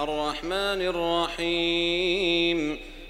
الرحمن الرحيم.